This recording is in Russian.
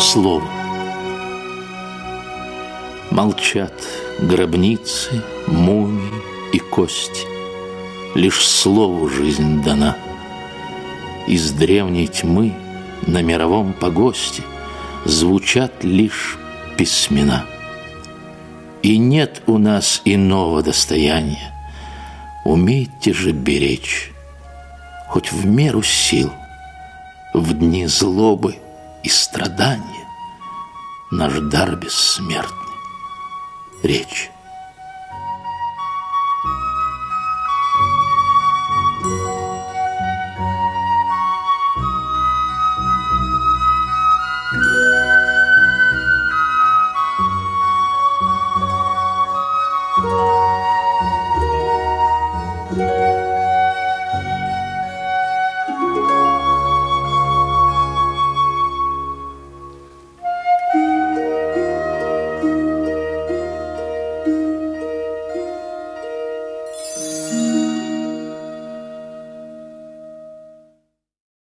слову. Молчат гробницы, мумии и кости. Лишь слову жизнь дана. Из древней тьмы на мировом погосте Звучат лишь письмена. И нет у нас иного достояния. Умейте же беречь, хоть в меру сил, В дни злобы и страдания Наш дар бессмертный — речь.